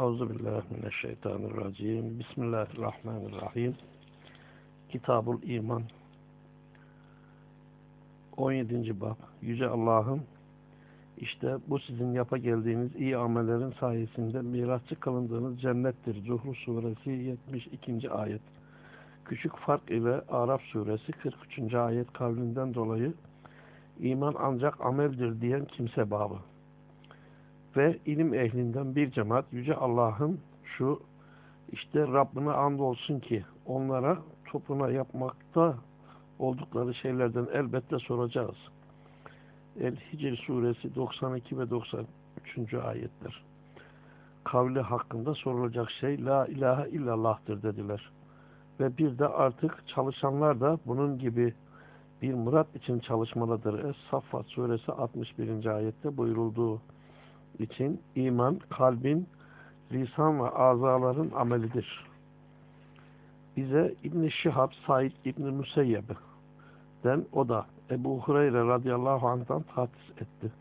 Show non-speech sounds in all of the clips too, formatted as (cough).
Euzubillahimineşşeytanirracim. Bismillahirrahmanirrahim. Kitabul İman 17. Bab Yüce Allah'ım işte bu sizin yapa geldiğiniz iyi amellerin sayesinde mirasçı kılındığınız cennettir. Zuhru suresi 72. ayet. Küçük fark ile Arap suresi 43. ayet kavlinden dolayı iman ancak ameldir diyen kimse babı ve ilim ehlinden bir cemaat Yüce Allah'ın şu işte Rabbine andolsun ki onlara topuna yapmakta oldukları şeylerden elbette soracağız. El-Hicr suresi 92 ve 93. ayetler. Kavli hakkında sorulacak şey La ilahe illallah'tır dediler. Ve bir de artık çalışanlar da bunun gibi bir murat için çalışmalıdır. Es-Saffat suresi 61. ayette buyurulduğu için iman kalbin, lisan ve azaların amelidir. Bize İbn-i Şihab Said İbn-i Müseyyeb'den o da Ebu Hureyre radıyallahu anh'tan tahsis etti.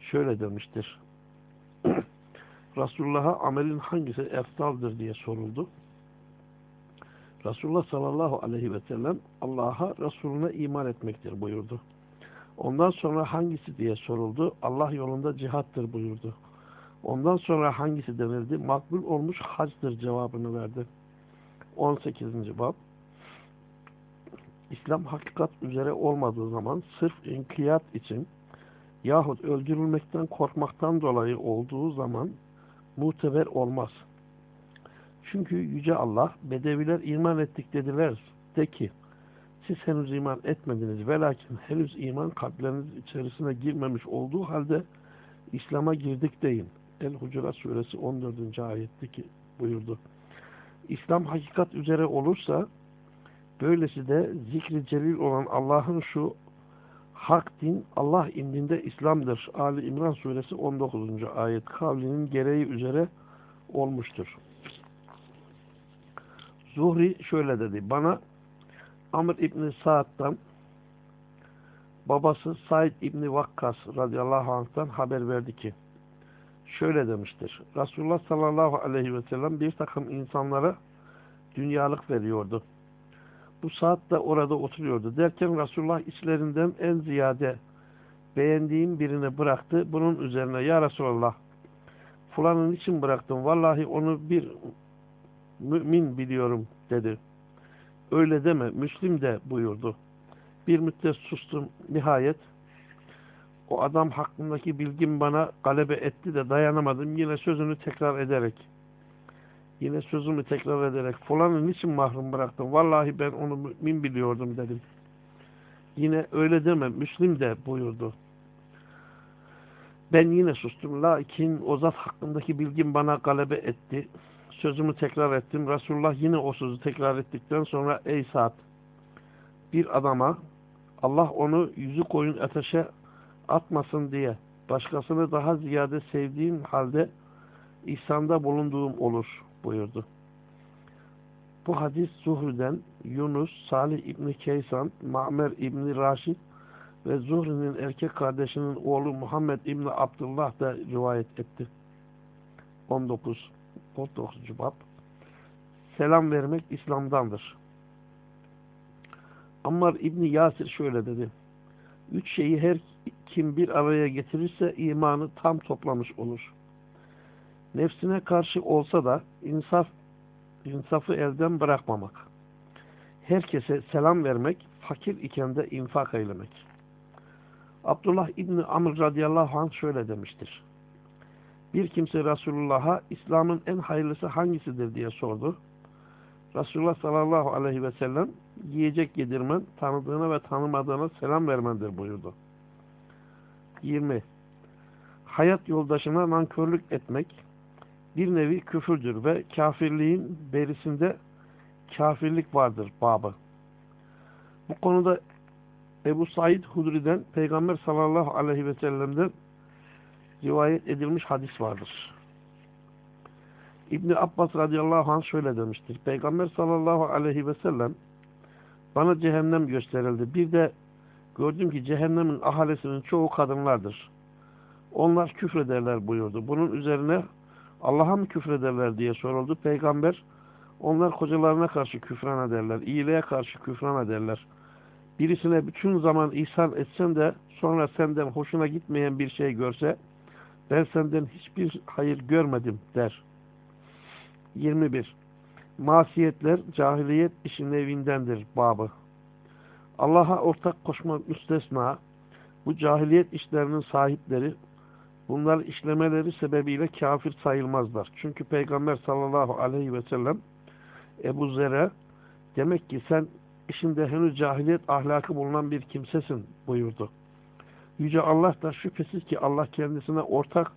Şöyle demiştir. (clears throat) Resulullah'a amelin hangisi eftaldır diye soruldu. Resulullah sallallahu aleyhi ve sellem Allah'a Resulüne iman etmektir buyurdu. Ondan sonra hangisi diye soruldu. Allah yolunda cihattır buyurdu. Ondan sonra hangisi denildi? Makbul olmuş hacdır cevabını verdi. 18. bab İslam hakikat üzere olmadığı zaman sırf inkiyat için yahut öldürülmekten korkmaktan dolayı olduğu zaman muteber olmaz. Çünkü Yüce Allah Bedeviler iman ettik dediler. De ki siz henüz iman etmediniz. Velakin henüz iman kalpleriniz içerisine girmemiş olduğu halde İslam'a girdik deyin. El-Hucurat suresi 14. ayetteki buyurdu. İslam hakikat üzere olursa böylesi de zikri celil olan Allah'ın şu hak din Allah indinde İslam'dır. Ali İmran suresi 19. ayet kavlinin gereği üzere olmuştur. Zuhri şöyle dedi. Bana Amr İbni Sa'd'dan babası Said İbni Vakkas radıyallahu anh'tan haber verdi ki şöyle demiştir. Resulullah sallallahu aleyhi ve sellem bir takım insanlara dünyalık veriyordu. Bu saat de orada oturuyordu. Derken Resulullah içlerinden en ziyade beğendiğim birini bıraktı. Bunun üzerine ya Resulallah falanın için bıraktım. Vallahi onu bir mümin biliyorum dedi. Öyle deme. Müslim de buyurdu. Bir müddet sustum. Nihayet o adam hakkındaki bilgim bana galebe etti de dayanamadım. Yine sözünü tekrar ederek yine sözümü tekrar ederek falanı niçin mahrum bıraktım? Vallahi ben onu mümin biliyordum dedim. Yine öyle deme. Müslim de buyurdu. Ben yine sustum. Lakin o zat hakkındaki bilgim bana galebe etti sözümü tekrar ettim. Resulullah yine o sözü tekrar ettikten sonra ey saat bir adama Allah onu yüzü koyun ateşe atmasın diye başkasını daha ziyade sevdiğim halde ihsanda bulunduğum olur buyurdu. Bu hadis Zuhri'den Yunus, Salih İbni Keysan, Ma'mer İbni Raşid ve Zuhri'nin erkek kardeşinin oğlu Muhammed İbni Abdullah da rivayet etti. 19 19. bab Selam vermek İslam'dandır. Ammar İbni Yasir şöyle dedi. Üç şeyi her kim bir araya getirirse imanı tam toplamış olur. Nefsine karşı olsa da insaf insafı elden bırakmamak. Herkese selam vermek, fakir iken de infak eylemek. Abdullah İbni Amr radıyallahu anh şöyle demiştir. Bir kimse Resulullah'a İslam'ın en hayırlısı hangisidir diye sordu. Resulullah sallallahu aleyhi ve sellem yiyecek yedirmen, tanıdığına ve tanımadığına selam vermendir buyurdu. 20. Hayat yoldaşına nankörlük etmek bir nevi küfürdür ve kafirliğin berisinde kafirlik vardır babı. Bu konuda Ebu Said Hudri'den Peygamber sallallahu aleyhi ve sellem'den rivayet edilmiş hadis vardır. İbni Abbas radıyallahu anh şöyle demiştir. Peygamber sallallahu aleyhi ve sellem bana cehennem gösterildi. Bir de gördüm ki cehennemin ahalisinin çoğu kadınlardır. Onlar küfrederler buyurdu. Bunun üzerine Allah'a mı küfrederler diye soruldu. Peygamber onlar kocalarına karşı küfran ederler. iyiliğe karşı küfran ederler. Birisine bütün zaman ihsan etsen de sonra senden hoşuna gitmeyen bir şey görse ben senden hiçbir hayır görmedim der. 21. Masiyetler cahiliyet işin evindendir babı. Allah'a ortak koşmak müstesna bu cahiliyet işlerinin sahipleri bunlar işlemeleri sebebiyle kafir sayılmazlar. Çünkü Peygamber sallallahu aleyhi ve sellem Ebu Zer'e demek ki sen işinde henüz cahiliyet ahlakı bulunan bir kimsesin buyurdu. Yüce Allah da şüphesiz ki Allah kendisine ortak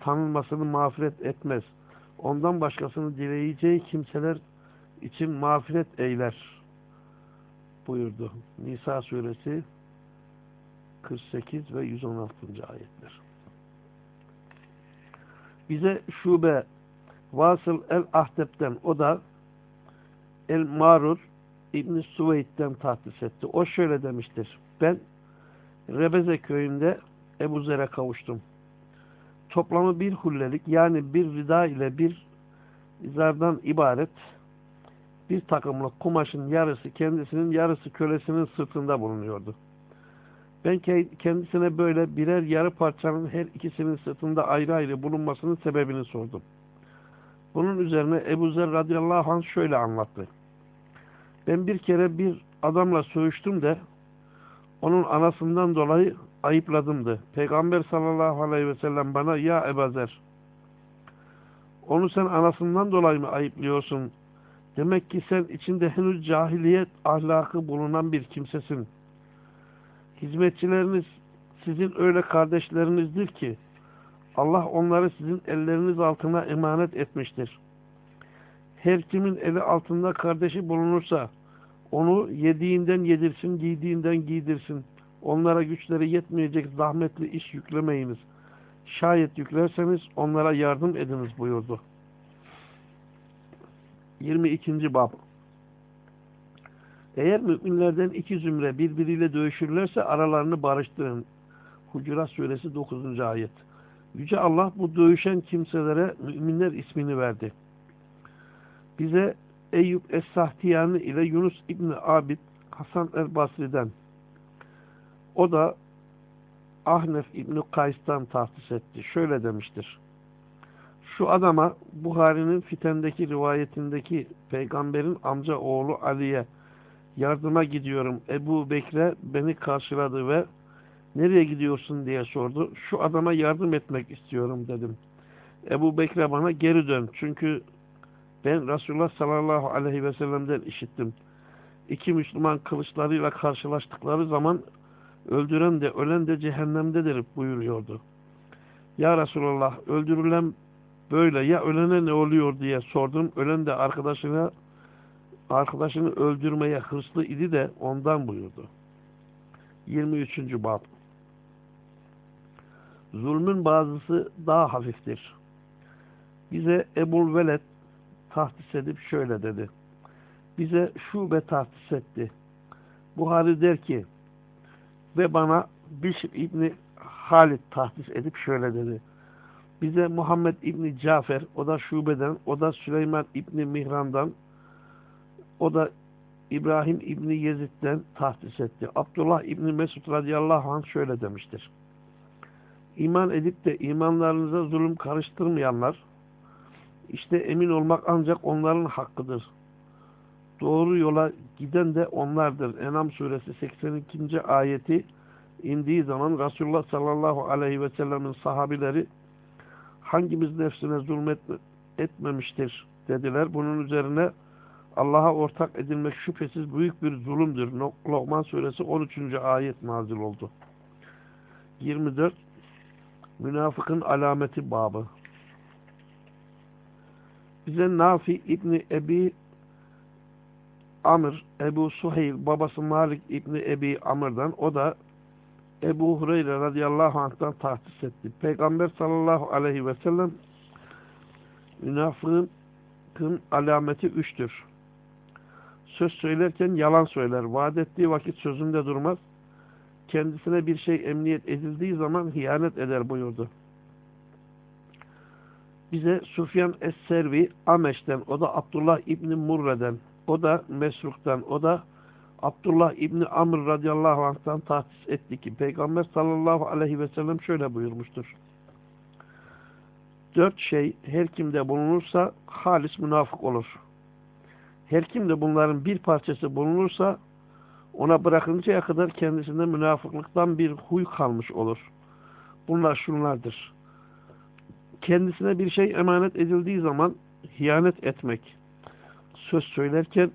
tanınmasını mağfiret etmez. Ondan başkasını dileyeceği kimseler için mağfiret eyler buyurdu. Nisa suresi 48 ve 116. ayetler. Bize şube Vasıl el-Ahdep'ten o da el-Marur İbn-i Süveyd'den tahsis etti. O şöyle demiştir. Ben Rebeze köyünde Ebu Zer'e kavuştum. Toplamı bir hullelik yani bir rida ile bir izardan ibaret bir takımlık kumaşın yarısı kendisinin yarısı kölesinin sırtında bulunuyordu. Ben kendisine böyle birer yarı parçanın her ikisinin sırtında ayrı ayrı bulunmasının sebebini sordum. Bunun üzerine Ebu Zer radıyallahu anh şöyle anlattı. Ben bir kere bir adamla söğüştüm de onun anasından dolayı ayıpladımdı. Peygamber sallallahu aleyhi ve sellem bana ya Ebu Zer onu sen anasından dolayı mı ayıplıyorsun? Demek ki sen içinde henüz cahiliyet ahlakı bulunan bir kimsesin. Hizmetçileriniz sizin öyle kardeşlerinizdir ki Allah onları sizin elleriniz altına emanet etmiştir. Her kimin eli altında kardeşi bulunursa onu yediğinden yedirsin, giydiğinden giydirsin. Onlara güçleri yetmeyecek zahmetli iş yüklemeyiniz. Şayet yüklerseniz onlara yardım ediniz buyurdu. 22. Bab Eğer müminlerden iki zümre birbiriyle dövüşürlerse aralarını barıştırın. Hucurat suresi 9. ayet. Yüce Allah bu dövüşen kimselere müminler ismini verdi. Bize Eyüp Es-Sahtiyani ile Yunus İbni Abid Hasan el-Basri'den o da Ahnef İbni Kays'tan tahsis etti. Şöyle demiştir. Şu adama Buhari'nin Fiten'deki rivayetindeki peygamberin amca oğlu Ali'ye yardıma gidiyorum. Ebu Bekre beni karşıladı ve nereye gidiyorsun diye sordu. Şu adama yardım etmek istiyorum dedim. Ebu Bekre bana geri dön. Çünkü ben Resulullah sallallahu aleyhi ve sellem'den işittim. İki Müslüman kılıçlarıyla karşılaştıkları zaman öldüren de ölen de cehennemdedir buyuruyordu. Ya Resulallah öldürülen böyle ya ölene ne oluyor diye sordum. Ölen de arkadaşına arkadaşını öldürmeye hırslı idi de ondan buyurdu. 23. Bab Zulmün bazısı daha hafiftir. Bize Ebul Veled tahsis edip şöyle dedi. Bize şube tahsis etti. Buhari der ki ve bana Bişr İbni Halid tahsis edip şöyle dedi. Bize Muhammed İbni Cafer, o da şubeden, o da Süleyman İbni Mihran'dan, o da İbrahim İbni Yezid'den tahsis etti. Abdullah İbni Mesud radıyallahu anh şöyle demiştir. İman edip de imanlarınıza zulüm karıştırmayanlar, işte emin olmak ancak onların hakkıdır. Doğru yola giden de onlardır. Enam suresi 82. ayeti indiği zaman Resulullah sallallahu aleyhi ve sellemin sahabileri hangimiz nefsine zulmetmemiştir dediler. Bunun üzerine Allah'a ortak edilmek şüphesiz büyük bir zulümdür. Lokman suresi 13. ayet nazil oldu. 24 Münafıkın alameti babı bize Nafi İbni Ebi Amr, Ebu Suheyl, babası Malik İbni Ebi Amr'dan, o da Ebu Hureyre radıyallahu anh'tan tahsis etti. Peygamber sallallahu aleyhi ve sellem münafığın alameti üçtür. Söz söylerken yalan söyler. Vaat ettiği vakit sözünde durmaz. Kendisine bir şey emniyet edildiği zaman hiyanet eder buyurdu. Bize Sufyan Es-Servi Ameş'ten, o da Abdullah İbni Murre'den, o da Mesruk'tan, o da Abdullah İbni Amr radıyallahu anh'tan tahsis etti ki Peygamber sallallahu aleyhi ve sellem şöyle buyurmuştur. Dört şey her kimde bulunursa halis münafık olur. Her kimde bunların bir parçası bulunursa ona bırakıncaya kadar kendisinde münafıklıktan bir huy kalmış olur. Bunlar şunlardır. Kendisine bir şey emanet edildiği zaman hiyanet etmek, söz söylerken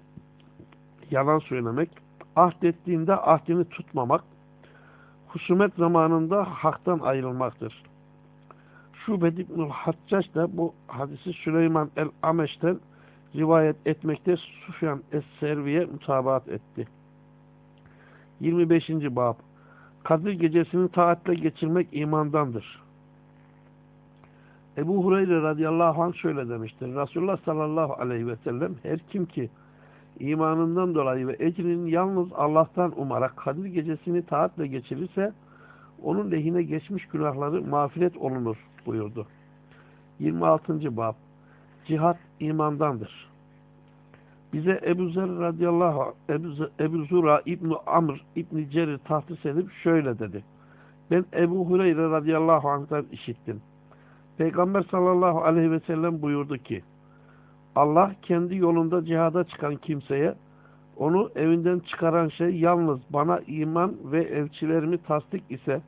yalan söylemek, ahdettiğinde ahdini tutmamak, husumet zamanında haktan ayrılmaktır. Şubed İbnül Haccac da bu hadisi Süleyman el-Ameş'ten rivayet etmekte Sufyan Es-Servi'ye mutabaat etti. 25. Bab Kadir gecesini taatle geçirmek imandandır. Ebu Hureyre radıyallahu anh şöyle demiştir. Resulullah sallallahu aleyhi ve sellem her kim ki imanından dolayı ve ecrinin yalnız Allah'tan umarak Kadir gecesini taatle geçirirse onun lehine geçmiş günahları mağfiret olunur buyurdu. 26. Bab Cihat imandandır. Bize Ebu Zer radıyallahu Ebu, Ebu Zura İbni Amr İbni Cerir tahtis edip şöyle dedi. Ben Ebu Hureyre radıyallahu anh'tan işittim. Peygamber sallallahu aleyhi ve sellem buyurdu ki Allah kendi yolunda cihada çıkan kimseye onu evinden çıkaran şey yalnız bana iman ve elçilerimi tasdik ise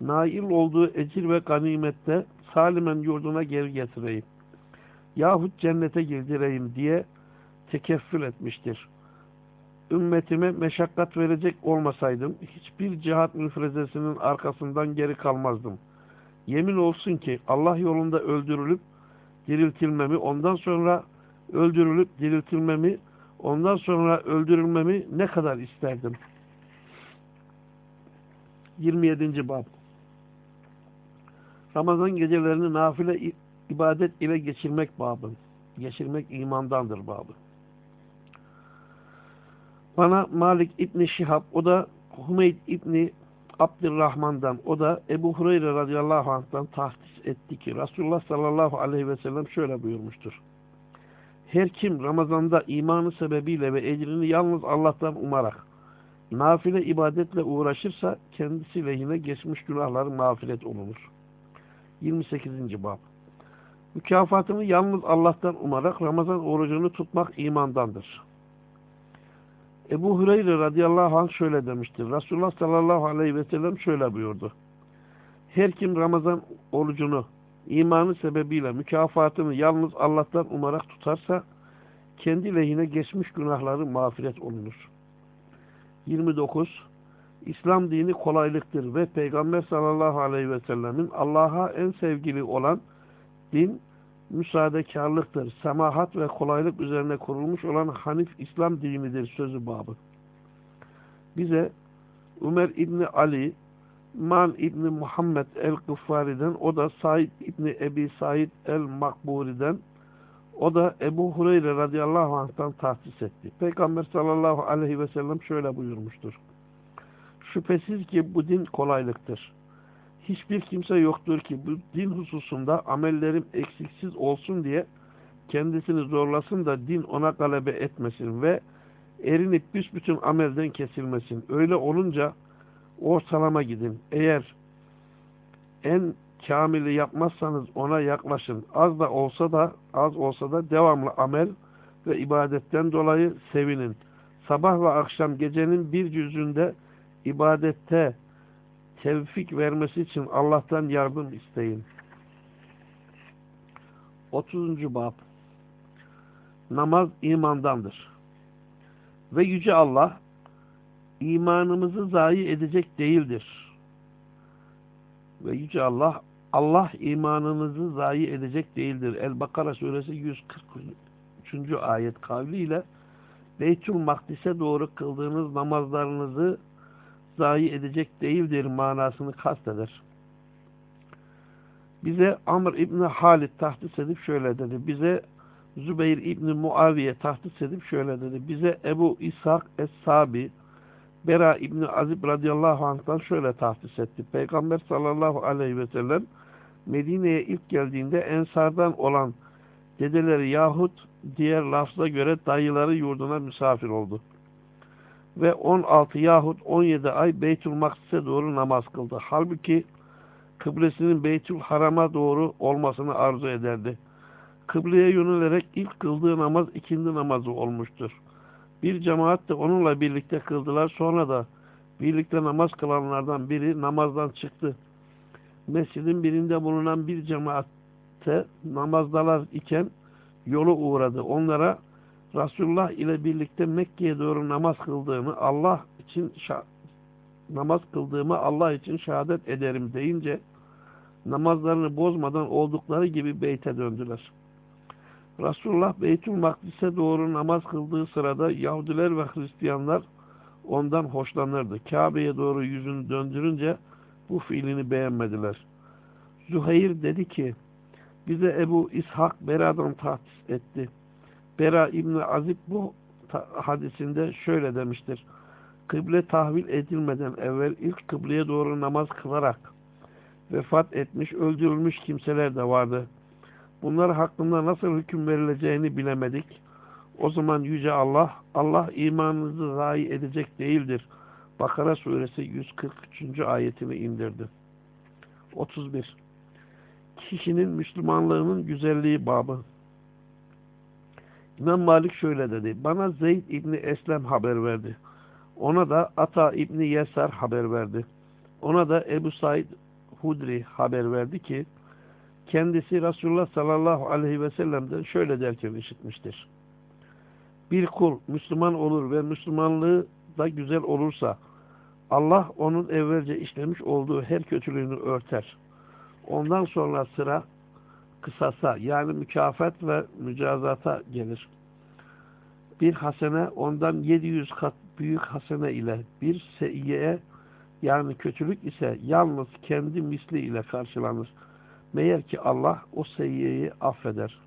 nail olduğu ecir ve ganimette salimen yurduna geri getireyim. Yahut cennete girdireyim diye tekeffül etmiştir. Ümmetime meşakkat verecek olmasaydım hiçbir cihat müfrezesinin arkasından geri kalmazdım. Yemin olsun ki Allah yolunda öldürülüp diriltilmemi, ondan sonra öldürülüp diriltilmemi, ondan sonra öldürülmemi ne kadar isterdim. 27. Bab Ramazan gecelerini nafile ibadet ile geçirmek babı. Geçirmek imandandır babı. Bana Malik İbni Şihab, o da Hümeyd İbni Abdurrahman'dan, o da Ebu Hureyre radıyallahu anh'tan tahsis etti ki Resulullah sallallahu aleyhi ve sellem şöyle buyurmuştur. Her kim Ramazan'da imanı sebebiyle ve ecrini yalnız Allah'tan umarak nafile ibadetle uğraşırsa kendisi lehine geçmiş günahları mağfiret olunur. 28. Bab Mükafatını yalnız Allah'tan umarak Ramazan orucunu tutmak imandandır. Ebu Hureyre radıyallahu anh şöyle demiştir. Resulullah sallallahu aleyhi ve sellem şöyle buyurdu. Her kim Ramazan orucunu imanı sebebiyle mükafatını yalnız Allah'tan umarak tutarsa kendi lehine geçmiş günahları mağfiret olunur. 29. İslam dini kolaylıktır ve Peygamber sallallahu aleyhi ve sellemin Allah'a en sevgili olan din müsaadekarlıktır. Semahat ve kolaylık üzerine kurulmuş olan Hanif İslam dinidir sözü babı. Bize Ömer İbni Ali, Man İbni Muhammed el-Gıffari'den, o da Said İbni Ebi Said el-Makburi'den, o da Ebu Hureyre radıyallahu anh'tan tahsis etti. Peygamber sallallahu aleyhi ve sellem şöyle buyurmuştur. Şüphesiz ki bu din kolaylıktır hiçbir kimse yoktur ki bu din hususunda amellerim eksiksiz olsun diye kendisini zorlasın da din ona galebe etmesin ve erinip büsbütün amelden kesilmesin. Öyle olunca ortalama gidin. Eğer en kamili yapmazsanız ona yaklaşın. Az da olsa da az olsa da devamlı amel ve ibadetten dolayı sevinin. Sabah ve akşam gecenin bir yüzünde ibadette tevfik vermesi için Allah'tan yardım isteyin. 30. Bab Namaz imandandır. Ve Yüce Allah imanımızı zayi edecek değildir. Ve Yüce Allah Allah imanınızı zayi edecek değildir. El-Bakara suresi 143. ayet kavliyle Beytül Makdis'e doğru kıldığınız namazlarınızı zayi edecek değildir manasını kasteder. Bize Amr İbni Halid tahtis edip şöyle dedi. Bize Zübeyir İbni Muaviye tahtis edip şöyle dedi. Bize Ebu İshak Es-Sabi Bera İbni Azib radıyallahu anh'tan şöyle tahsis etti. Peygamber sallallahu aleyhi ve sellem Medine'ye ilk geldiğinde Ensardan olan dedeleri yahut diğer lafza göre dayıları yurduna misafir oldu. Ve 16 yahut 17 ay Beytül Maksis'e doğru namaz kıldı. Halbuki kıblesinin Beytül Haram'a doğru olmasını arzu ederdi. Kıbleye yönelerek ilk kıldığı namaz ikindi namazı olmuştur. Bir cemaat de onunla birlikte kıldılar. Sonra da birlikte namaz kılanlardan biri namazdan çıktı. Mescidin birinde bulunan bir cemaatte namazdalar iken yolu uğradı. Onlara Resulullah ile birlikte Mekke'ye doğru namaz kıldığımı Allah için namaz kıldığımı Allah için şehadet ederim deyince namazlarını bozmadan oldukları gibi beyte döndüler. Resulullah Beytül Makdis'e doğru namaz kıldığı sırada Yahudiler ve Hristiyanlar ondan hoşlanırdı. Kabe'ye doğru yüzünü döndürünce bu fiilini beğenmediler. Zuhayr dedi ki bize Ebu İshak Bera'dan tahsis etti. Bera İbni Azib bu hadisinde şöyle demiştir. Kıble tahvil edilmeden evvel ilk kıbleye doğru namaz kılarak vefat etmiş, öldürülmüş kimseler de vardı. Bunlar hakkında nasıl hüküm verileceğini bilemedik. O zaman Yüce Allah, Allah imanınızı zayi edecek değildir. Bakara suresi 143. ayetini indirdi. 31. Kişinin Müslümanlığının güzelliği babı. İmam Malik şöyle dedi. Bana Zeyd İbni Eslem haber verdi. Ona da Ata İbni Yesar haber verdi. Ona da Ebu Said Hudri haber verdi ki kendisi Resulullah sallallahu aleyhi ve sellem'den şöyle derken işitmiştir. Bir kul Müslüman olur ve Müslümanlığı da güzel olursa Allah onun evvelce işlemiş olduğu her kötülüğünü örter. Ondan sonra sıra kısasa yani mükafat ve mücazata gelir. Bir hasene ondan 700 kat büyük hasene ile bir seyyiye yani kötülük ise yalnız kendi misli ile karşılanır. Meğer ki Allah o seyyiyeyi affeder.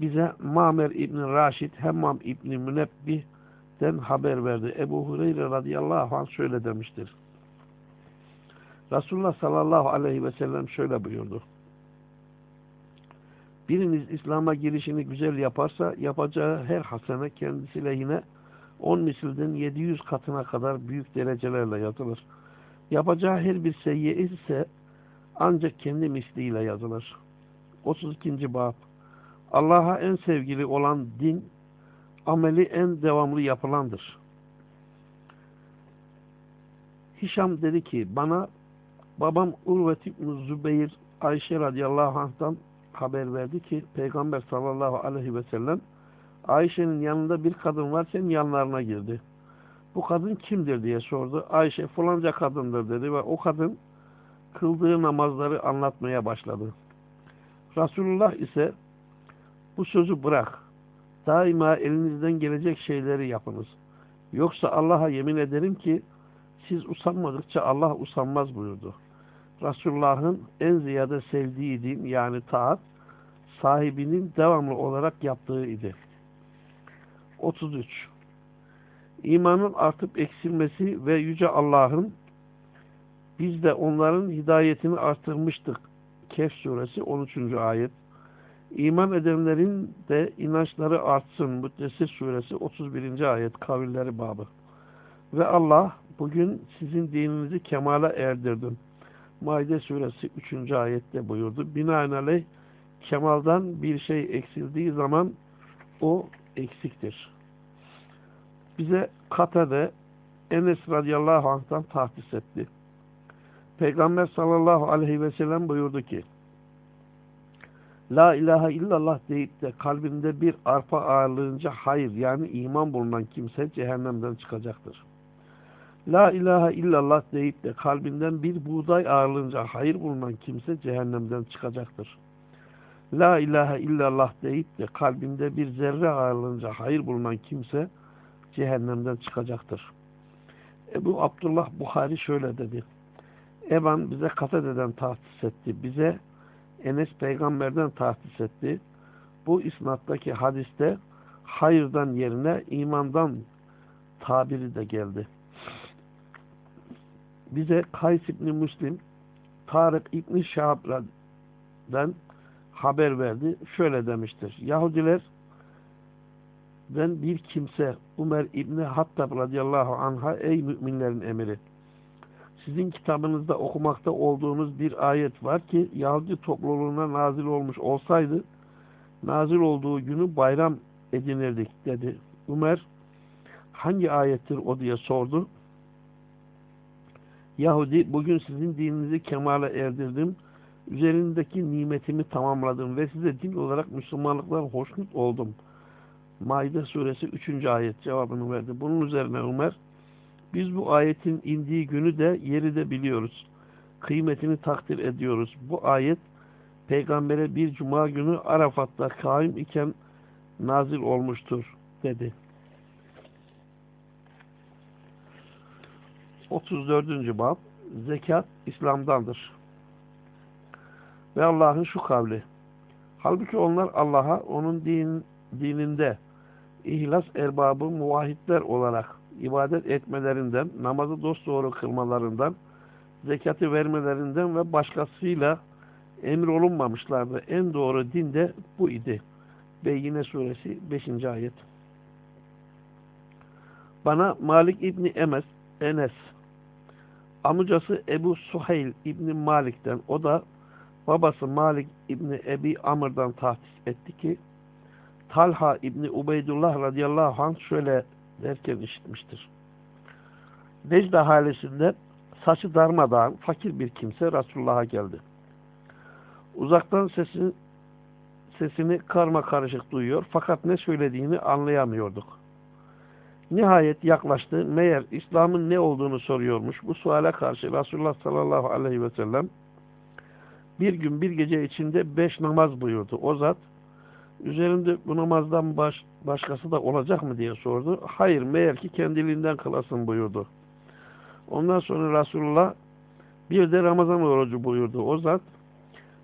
Bize Mamer İbni Raşid, Hemmam İbni Münebbih'den haber verdi. Ebu Hureyre radıyallahu anh şöyle demiştir. Resulullah sallallahu aleyhi ve sellem şöyle buyurdu. Biriniz İslam'a girişini güzel yaparsa yapacağı her hasene kendisi lehine 10 misilden 700 katına kadar büyük derecelerle yazılır. Yapacağı her bir seyyiye ise ancak kendi misliyle yazılır. 32. Bab Allah'a en sevgili olan din, ameli en devamlı yapılandır. Hişam dedi ki, bana babam Urvet İbn Zübeyir Ayşe radıyallahu anh'tan haber verdi ki, Peygamber sallallahu aleyhi ve sellem, Ayşe'nin yanında bir kadın var, senin yanlarına girdi. Bu kadın kimdir diye sordu. Ayşe falanca kadındır dedi ve o kadın kıldığı namazları anlatmaya başladı. Resulullah ise bu sözü bırak. Daima elinizden gelecek şeyleri yapınız. Yoksa Allah'a yemin ederim ki siz usanmadıkça Allah usanmaz buyurdu. Resulullah'ın en ziyade sevdiği din yani taat sahibinin devamlı olarak yaptığı idi. 33. İmanın artıp eksilmesi ve Yüce Allah'ın biz de onların hidayetini artırmıştık. Kehf suresi 13. ayet. İman edenlerin de inançları artsın. Müddessir suresi 31. ayet kavilleri babı. Ve Allah bugün sizin dininizi kemale erdirdim. Maide suresi 3. ayette buyurdu. Binaenaleyh kemaldan bir şey eksildiği zaman o eksiktir. Bize Katade Enes radıyallahu anh'tan tahsis etti. Peygamber sallallahu aleyhi ve sellem buyurdu ki La ilahe illallah deyip de kalbinde bir arpa ağırlığınca hayır yani iman bulunan kimse cehennemden çıkacaktır. La ilahe illallah deyip de kalbinden bir buğday ağırlığınca hayır bulunan kimse cehennemden çıkacaktır. La ilahe illallah deyip de kalbinde bir zerre ağırlığınca hayır bulunan kimse cehennemden çıkacaktır. Ebu Abdullah Bukhari şöyle dedi. Eban bize Katade'den tahsis etti. Bize Enes peygamberden tahsis etti. Bu isnattaki hadiste hayırdan yerine imandan tabiri de geldi. Bize Kays İbni Müslim Tarık İbni Şahab'dan haber verdi. Şöyle demiştir. Yahudiler ben bir kimse Ömer İbni Hattab radıyallahu anh'a ey müminlerin emiri sizin kitabınızda okumakta olduğunuz bir ayet var ki Yahudi topluluğuna nazil olmuş olsaydı nazil olduğu günü bayram edinirdik dedi. Ömer hangi ayettir o diye sordu. Yahudi bugün sizin dininizi kemale erdirdim. Üzerindeki nimetimi tamamladım ve size din olarak Müslümanlıktan hoşnut oldum. Maide suresi 3. ayet cevabını verdi. Bunun üzerine Ömer biz bu ayetin indiği günü de yeri de biliyoruz. Kıymetini takdir ediyoruz. Bu ayet peygambere bir cuma günü Arafat'ta kaim iken nazil olmuştur dedi. 34. bab Zekat İslam'dandır. Ve Allah'ın şu kavli. Halbuki onlar Allah'a onun din, dininde ihlas erbabı muvahitler olarak ibadet etmelerinden, namazı dosdoğru kılmalarından, zekatı vermelerinden ve başkasıyla emir olunmamışlardı. En doğru din de bu idi. Beyyine suresi 5. ayet. Bana Malik İbni Emes, Enes, amcası Ebu Suheyl İbni Malik'ten, o da babası Malik İbni Ebi Amr'dan tahsis etti ki, Talha İbni Ubeydullah radıyallahu anh şöyle derken işitmiştir. Necde ahalisinden saçı darmadağın fakir bir kimse Resulullah'a geldi. Uzaktan sesini, sesini karma karışık duyuyor fakat ne söylediğini anlayamıyorduk. Nihayet yaklaştı. Meğer İslam'ın ne olduğunu soruyormuş. Bu suale karşı Resulullah sallallahu aleyhi ve sellem bir gün bir gece içinde beş namaz buyurdu. O zat üzerinde bu namazdan baş, başkası da olacak mı diye sordu. Hayır meğer ki kendiliğinden kılasın buyurdu. Ondan sonra Resulullah bir de Ramazan orucu buyurdu. O zat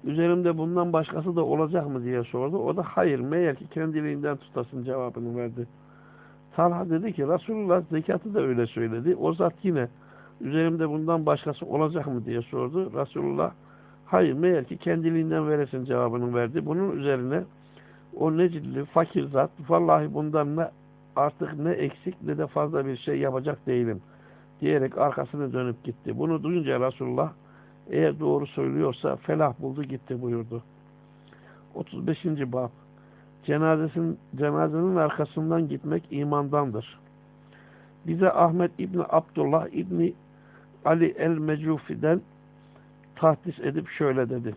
üzerimde bundan başkası da olacak mı diye sordu. O da hayır meğer ki kendiliğinden tutasın cevabını verdi. Talha dedi ki Resulullah zekatı da öyle söyledi. O zat yine üzerimde bundan başkası olacak mı diye sordu. Resulullah hayır meğer ki kendiliğinden veresin cevabını verdi. Bunun üzerine o necilli fakir zat vallahi bundan ne artık ne eksik ne de fazla bir şey yapacak değilim diyerek arkasını dönüp gitti. Bunu duyunca Resulullah eğer doğru söylüyorsa felah buldu gitti buyurdu. 35. bab Cenazesin, cenazenin arkasından gitmek imandandır. Bize Ahmet İbni Abdullah İbni Ali el-Mecufi'den tahdis edip şöyle dedi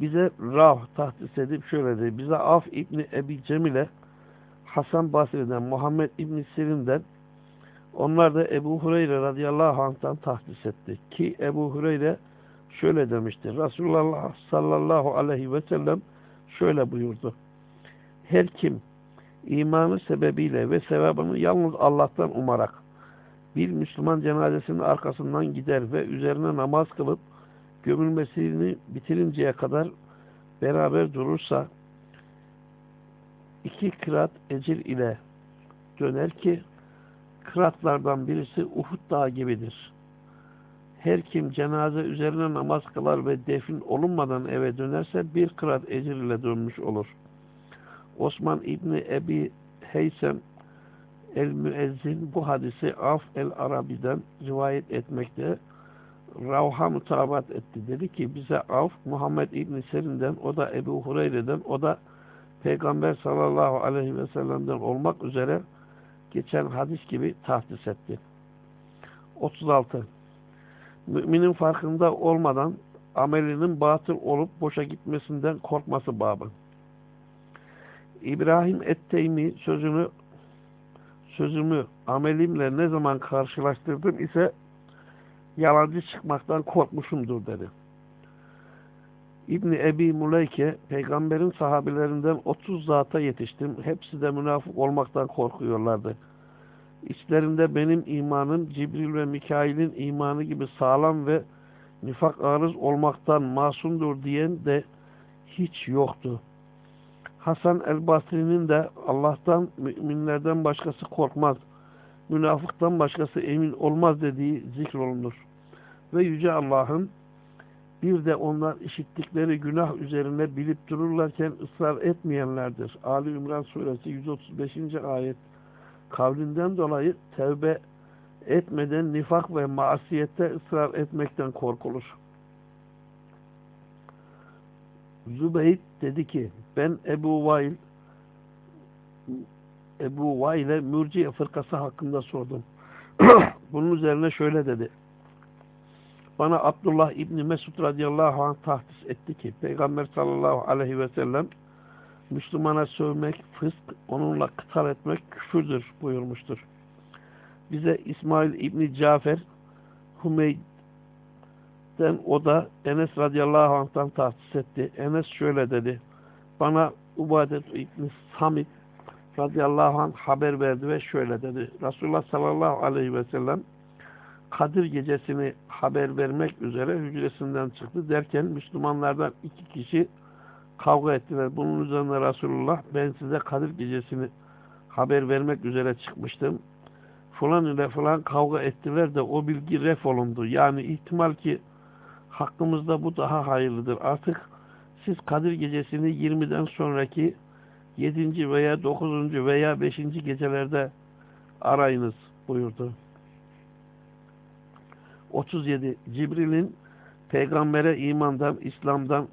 bize Rav tahdis edip şöyle dedi. Bize Af İbni Ebi Cemile Hasan Basri'den, Muhammed İbni Sirin'den onlar da Ebu Hureyre radıyallahu anh'tan tahdis etti. Ki Ebu Hureyre şöyle demiştir. Resulullah sallallahu aleyhi ve sellem şöyle buyurdu. Her kim imanı sebebiyle ve sevabını yalnız Allah'tan umarak bir Müslüman cenazesinin arkasından gider ve üzerine namaz kılıp gömülmesini bitirinceye kadar beraber durursa iki kırat ecir ile döner ki kıratlardan birisi Uhud dağı gibidir. Her kim cenaze üzerine namaz kılar ve defin olunmadan eve dönerse bir kırat ecir ile dönmüş olur. Osman İbni Ebi Heysem el-Müezzin bu hadisi Af el-Arabi'den rivayet etmekte Ravha mutabat etti. Dedi ki bize Avf Muhammed İbni Serin'den, o da Ebu Hureyre'den, o da Peygamber sallallahu aleyhi ve sellem'den olmak üzere geçen hadis gibi tahdis etti. 36. Müminin farkında olmadan amelinin batıl olup boşa gitmesinden korkması babı. İbrahim Etteymi sözünü sözümü amelimle ne zaman karşılaştırdım ise yalancı çıkmaktan korkmuşumdur dedi. İbni Ebi Muleyke, peygamberin sahabilerinden 30 zata yetiştim. Hepsi de münafık olmaktan korkuyorlardı. İçlerinde benim imanım Cibril ve Mikail'in imanı gibi sağlam ve nifak arız olmaktan masumdur diyen de hiç yoktu. Hasan el-Basri'nin de Allah'tan müminlerden başkası korkmaz, münafıktan başkası emin olmaz dediği zikrolunur. Ve Yüce Allah'ın bir de onlar işittikleri günah üzerine bilip dururlarken ısrar etmeyenlerdir. Ali İmran suresi 135. ayet kavlinden dolayı tevbe etmeden nifak ve masiyette ısrar etmekten korkulur. Zübeyt dedi ki ben Ebu Vail Ebu Vail'e mürciye fırkası hakkında sordum. (clears throat) Bunun üzerine şöyle dedi. Bana Abdullah İbni Mesud radıyallahu anh tahdis etti ki Peygamber sallallahu aleyhi ve sellem Müslümana sövmek, fısk, onunla kıtal etmek küfürdür buyurmuştur. Bize İsmail İbni Cafer Hümeyd'den o da Enes radıyallahu anh'tan tahsis etti. Enes şöyle dedi. Bana Ubadet İbni Samit radıyallahu anh haber verdi ve şöyle dedi. Resulullah sallallahu aleyhi ve sellem Kadir gecesini haber vermek üzere hücresinden çıktı derken Müslümanlardan iki kişi kavga ettiler. Bunun üzerine Resulullah ben size Kadir gecesini haber vermek üzere çıkmıştım. Falan ile falan kavga ettiler de o bilgi ref olundu. Yani ihtimal ki hakkımızda bu daha hayırlıdır. Artık siz Kadir gecesini 20'den sonraki 7. veya 9. veya 5. gecelerde arayınız buyurdu. 37. Cibril'in peygambere imandan, İslam'dan,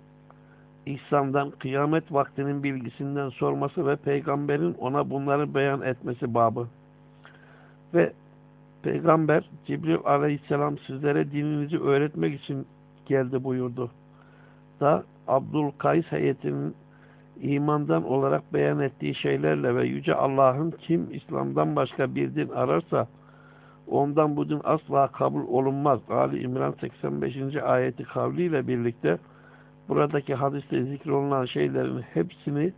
İhsan'dan, kıyamet vaktinin bilgisinden sorması ve peygamberin ona bunları beyan etmesi babı. Ve peygamber Cibril aleyhisselam sizlere dininizi öğretmek için geldi buyurdu. Da Abdülkays heyetinin imandan olarak beyan ettiği şeylerle ve Yüce Allah'ın kim İslam'dan başka bir din ararsa ondan bu din asla kabul olunmaz. Ali İmran 85. ayeti kavliyle birlikte buradaki hadiste zikrolunan şeylerin hepsini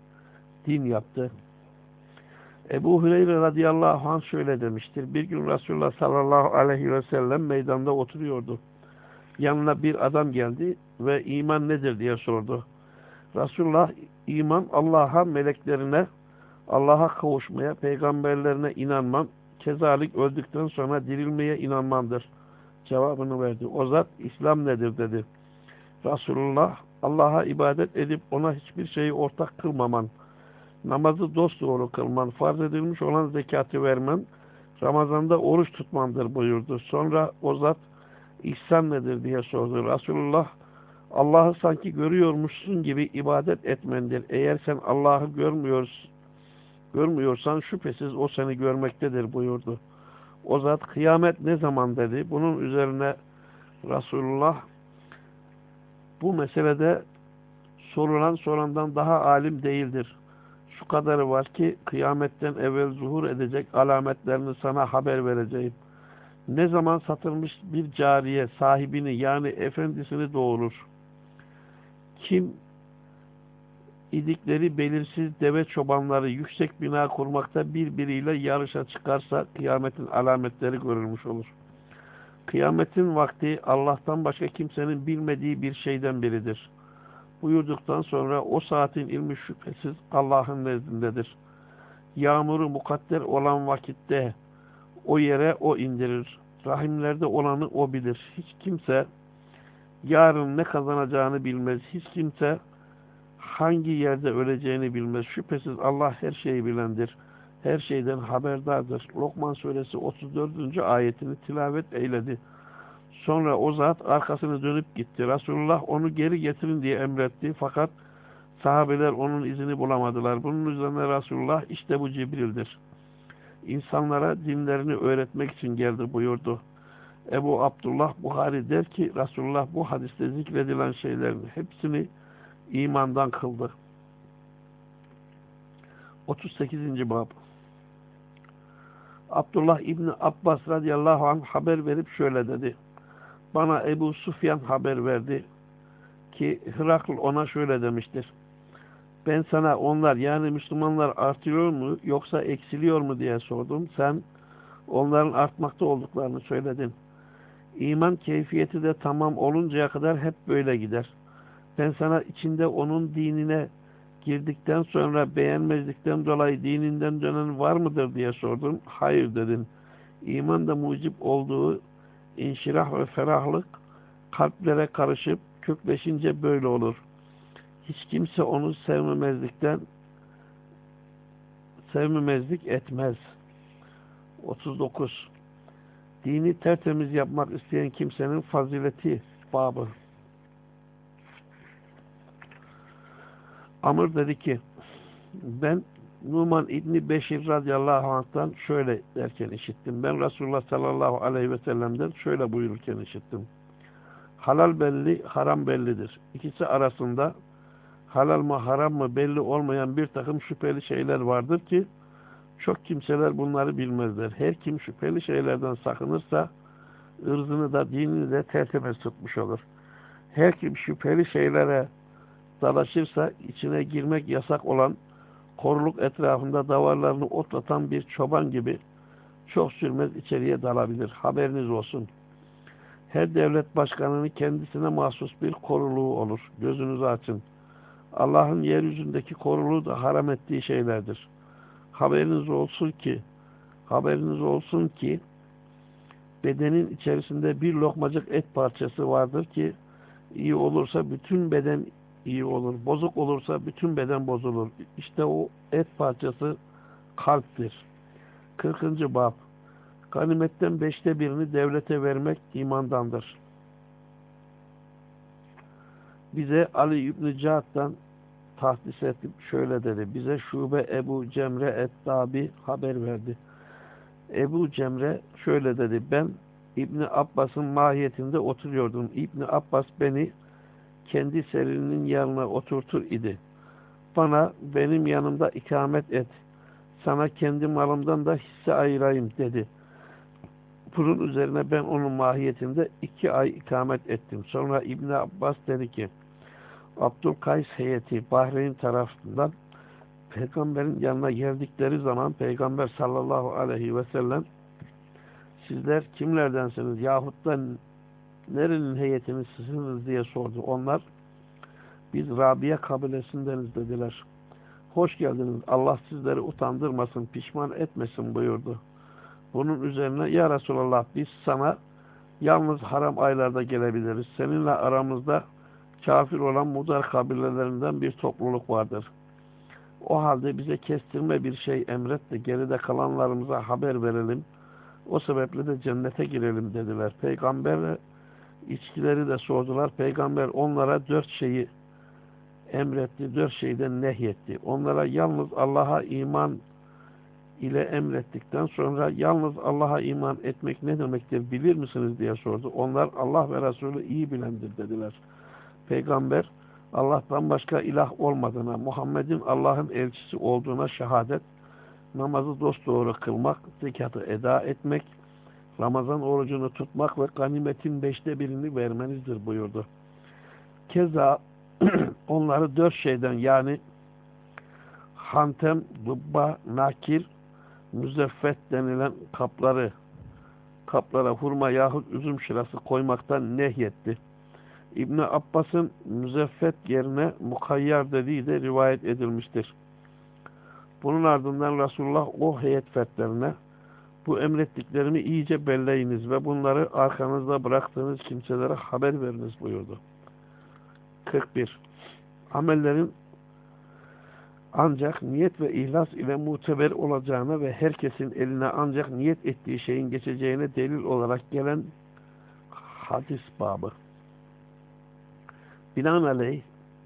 din yaptı. Ebu Hüreyre radıyallahu anh şöyle demiştir. Bir gün Resulullah sallallahu aleyhi ve sellem meydanda oturuyordu. Yanına bir adam geldi ve iman nedir diye sordu. Resulullah iman Allah'a, meleklerine, Allah'a kavuşmaya, peygamberlerine inanmam, kezalik öldükten sonra dirilmeye inanmandır. Cevabını verdi. O zat İslam nedir dedi. Resulullah Allah'a ibadet edip ona hiçbir şeyi ortak kılmaman, namazı dosdoğru kılman, farz edilmiş olan zekatı vermen, Ramazan'da oruç tutmandır buyurdu. Sonra o zat İhsan nedir diye sordu. Resulullah Allah'ı sanki görüyormuşsun gibi ibadet etmendir. Eğer sen Allah'ı görmüyorsun, görmüyorsan şüphesiz o seni görmektedir buyurdu. O zat kıyamet ne zaman dedi. Bunun üzerine Resulullah bu meselede sorulan sorandan daha alim değildir. Şu kadarı var ki kıyametten evvel zuhur edecek alametlerini sana haber vereceğim. Ne zaman satılmış bir cariye sahibini yani efendisini doğurur. Kim idikleri belirsiz deve çobanları yüksek bina kurmakta birbiriyle yarışa çıkarsa kıyametin alametleri görülmüş olur. Kıyametin vakti Allah'tan başka kimsenin bilmediği bir şeyden biridir. Buyurduktan sonra o saatin ilmi şüphesiz Allah'ın nezdindedir. Yağmuru mukadder olan vakitte o yere o indirir. Rahimlerde olanı o bilir. Hiç kimse yarın ne kazanacağını bilmez. Hiç kimse hangi yerde öleceğini bilmez. Şüphesiz Allah her şeyi bilendir. Her şeyden haberdardır. Lokman suresi 34. ayetini tilavet eyledi. Sonra o zat arkasını dönüp gitti. Resulullah onu geri getirin diye emretti. Fakat sahabeler onun izini bulamadılar. Bunun üzerine Resulullah işte bu Cibril'dir. İnsanlara dinlerini öğretmek için geldi buyurdu. Ebu Abdullah Buhari der ki Resulullah bu hadiste zikredilen şeylerin hepsini imandan kıldı. 38. Bab Abdullah İbni Abbas radıyallahu anh haber verip şöyle dedi. Bana Ebu Sufyan haber verdi ki Hırakl ona şöyle demiştir. Ben sana onlar yani Müslümanlar artıyor mu yoksa eksiliyor mu diye sordum. Sen onların artmakta olduklarını söyledin. İman keyfiyeti de tamam oluncaya kadar hep böyle gider. Ben sana içinde onun dinine girdikten sonra beğenmezlikten dolayı dininden dönen var mıdır diye sordum. Hayır dedin. İman da mucip olduğu inşirah ve ferahlık kalplere karışıp kökleşince böyle olur. Hiç kimse onu sevmemezlikten sevmemezlik etmez. 39. Dini tertemiz yapmak isteyen kimsenin fazileti babı. Amr dedi ki ben Numan İbni Beşir radıyallahu anh'tan şöyle derken işittim. Ben Resulullah sallallahu aleyhi ve sellem'den şöyle buyururken işittim. Halal belli, haram bellidir. İkisi arasında halal mı haram mı belli olmayan bir takım şüpheli şeyler vardır ki çok kimseler bunları bilmezler. Her kim şüpheli şeylerden sakınırsa ırzını da dinini de tertemiz tutmuş olur. Her kim şüpheli şeylere dalaşırsa içine girmek yasak olan koruluk etrafında davarlarını otlatan bir çoban gibi çok sürmez içeriye dalabilir. Haberiniz olsun. Her devlet başkanının kendisine mahsus bir koruluğu olur. Gözünüzü açın. Allah'ın yeryüzündeki koruluğu da haram ettiği şeylerdir. Haberiniz olsun ki haberiniz olsun ki bedenin içerisinde bir lokmacık et parçası vardır ki iyi olursa bütün beden iyi olur. Bozuk olursa bütün beden bozulur. İşte o et parçası kalptir. 40. Bab Ganimetten beşte birini devlete vermek imandandır. Bize Ali İbni Cahat'tan tahdis edip şöyle dedi. Bize şube Ebu Cemre et-Tabi haber verdi. Ebu Cemre şöyle dedi. Ben İbni Abbas'ın mahiyetinde oturuyordum. İbni Abbas beni kendi serinin yanına oturtur idi. Bana benim yanımda ikamet et. Sana kendi malımdan da hisse ayırayım dedi. Bunun üzerine ben onun mahiyetinde iki ay ikamet ettim. Sonra İbni Abbas dedi ki Abdülkays heyeti Bahreyn tarafından peygamberin yanına geldikleri zaman peygamber sallallahu aleyhi ve sellem sizler kimlerdensiniz yahut da nerenin heyetiniz sizsiniz diye sordu. Onlar biz Rabia kabilesindeniz dediler. Hoş geldiniz. Allah sizleri utandırmasın, pişman etmesin buyurdu. Bunun üzerine ya Resulallah biz sana yalnız haram aylarda gelebiliriz. Seninle aramızda kafir olan mudar kabilelerinden bir topluluk vardır. O halde bize kestirme bir şey emret de geride kalanlarımıza haber verelim. O sebeple de cennete girelim dediler. Peygamber içkileri de sordular. Peygamber onlara dört şeyi emretti, dört şeyden nehyetti. Onlara yalnız Allah'a iman ile emrettikten sonra yalnız Allah'a iman etmek ne demektir bilir misiniz diye sordu. Onlar Allah ve Resulü iyi bilendir dediler. Peygamber Allah'tan başka ilah olmadığına, Muhammed'in Allah'ın elçisi olduğuna şehadet, namazı dosdoğru kılmak, zekatı eda etmek, Ramazan orucunu tutmak ve ganimetin beşte birini vermenizdir buyurdu. Keza (clears throat) onları dört şeyden yani hantem, dubba, nakir, müzeffet denilen kapları kaplara hurma yahut üzüm şırası koymaktan nehyetti. İbni Abbas'ın müzeffet yerine mukayyar dediği de rivayet edilmiştir. Bunun ardından Resulullah o heyet fertlerine bu emrettiklerimi iyice belleyiniz ve bunları arkanızda bıraktığınız kimselere haber veriniz buyurdu. 41. Amellerin ancak niyet ve ihlas ile muteber olacağına ve herkesin eline ancak niyet ettiği şeyin geçeceğine delil olarak gelen hadis babı. Binaenaleyh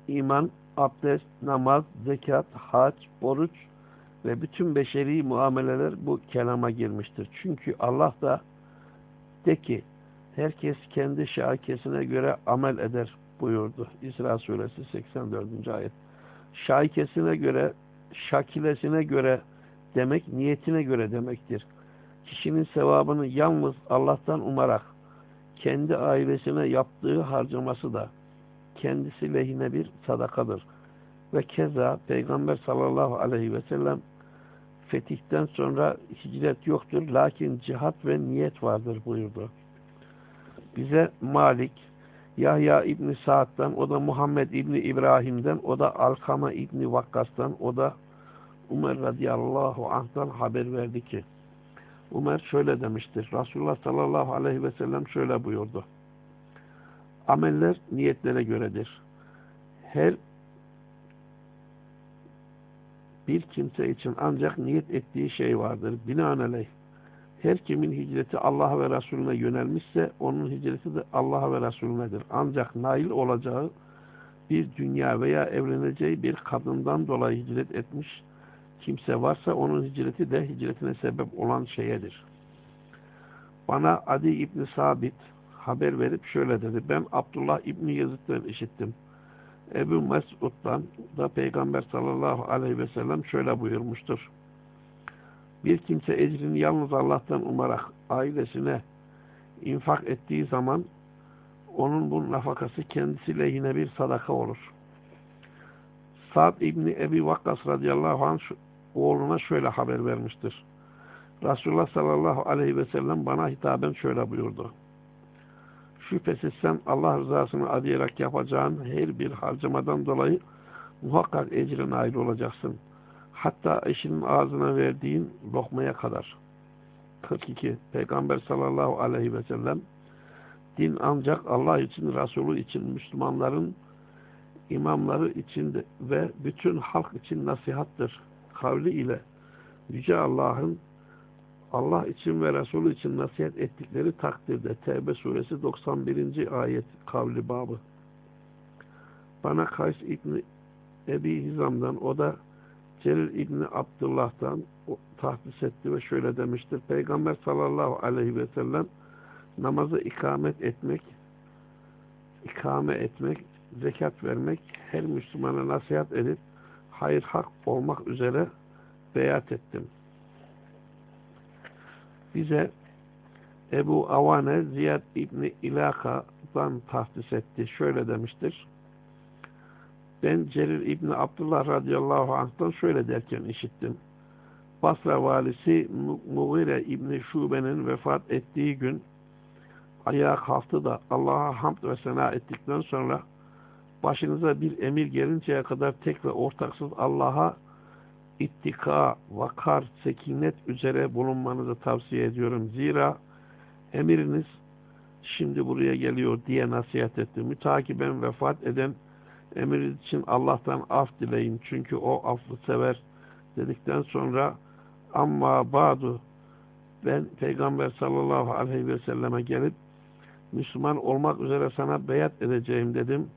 iman, abdest, namaz, zekat, hac, oruç ve bütün beşeri muameleler bu kelama girmiştir. Çünkü Allah da de ki herkes kendi şakesine göre amel eder buyurdu. İsra suresi 84. ayet. Şaikesine göre, şakilesine göre demek niyetine göre demektir. Kişinin sevabını yalnız Allah'tan umarak kendi ailesine yaptığı harcaması da kendisi lehine bir sadakadır. Ve keza Peygamber sallallahu aleyhi ve sellem fetihten sonra hicret yoktur. Lakin cihat ve niyet vardır buyurdu. Bize Malik, Yahya İbni Sa'd'dan, o da Muhammed İbni İbrahim'den, o da Alkama İbni Vakkas'tan, o da Umer radıyallahu anh'tan haber verdi ki, Umer şöyle demiştir. Resulullah sallallahu aleyhi ve sellem şöyle buyurdu. Ameller niyetlere göredir. Her bir kimse için ancak niyet ettiği şey vardır. Binaenaleyh her kimin hicreti Allah ve Resulüne yönelmişse onun hicreti de Allah ve Resulünedir. Ancak nail olacağı bir dünya veya evleneceği bir kadından dolayı hicret etmiş kimse varsa onun hicreti de hicretine sebep olan şeyedir. Bana Adi İbni Sabit haber verip şöyle dedi. Ben Abdullah İbni Yazid'den işittim. Ebu Mesud'dan da Peygamber sallallahu aleyhi ve sellem şöyle buyurmuştur. Bir kimse ecrini yalnız Allah'tan umarak ailesine infak ettiği zaman onun bu nafakası kendisiyle yine bir sadaka olur. Sa'd İbni Ebi Vakkas radıyallahu anh oğluna şöyle haber vermiştir. Resulullah sallallahu aleyhi ve sellem bana hitaben şöyle buyurdu. Şüphesiz sen Allah rızasını adayarak yapacağın her bir harcamadan dolayı muhakkak ecrin ayrı olacaksın. Hatta eşinin ağzına verdiğin lokmaya kadar. 42. Peygamber sallallahu aleyhi ve sellem din ancak Allah için, Resulü için, Müslümanların imamları için ve bütün halk için nasihattır. Kavli ile Yüce Allah'ın Allah için ve Resulü için nasihat ettikleri takdirde Tevbe suresi 91. ayet kavli babı. Bana Kays İbni Ebi Hizam'dan o da Celil İbni Abdullah'tan tahdis etti ve şöyle demiştir. Peygamber sallallahu aleyhi ve sellem namazı ikamet etmek, ikame etmek, zekat vermek, her Müslümana nasihat edip hayır hak olmak üzere beyat ettim. Bize Ebu Avane Ziyad İbni İlaka'dan tahdis etti. Şöyle demiştir. Ben Celil İbni Abdullah radıyallahu anh'tan şöyle derken işittim. Basra valisi Mughire İbni Şube'nin vefat ettiği gün ayağa kalktı da Allah'a hamd ve sena ettikten sonra başınıza bir emir gelinceye kadar tek ve ortaksız Allah'a ittika, vakar, sekinet üzere bulunmanızı tavsiye ediyorum. Zira emiriniz şimdi buraya geliyor diye nasihat etti. Mütakiben vefat eden emir için Allah'tan af dileyin. Çünkü o affı sever dedikten sonra amma ba'du ben Peygamber sallallahu aleyhi ve selleme gelip Müslüman olmak üzere sana beyat edeceğim dedim.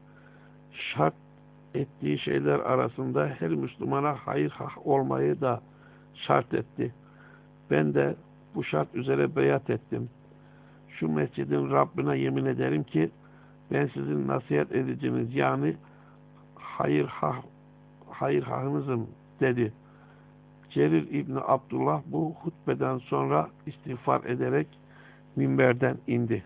Şart ettiği şeyler arasında her Müslümana hayır olmayı da şart etti. Ben de bu şart üzere beyat ettim. Şu mescidin Rabbine yemin ederim ki ben sizin nasihat ediciniz yani hayır ha hayır hahınızım dedi. Celil İbni Abdullah bu hutbeden sonra istiğfar ederek minberden indi.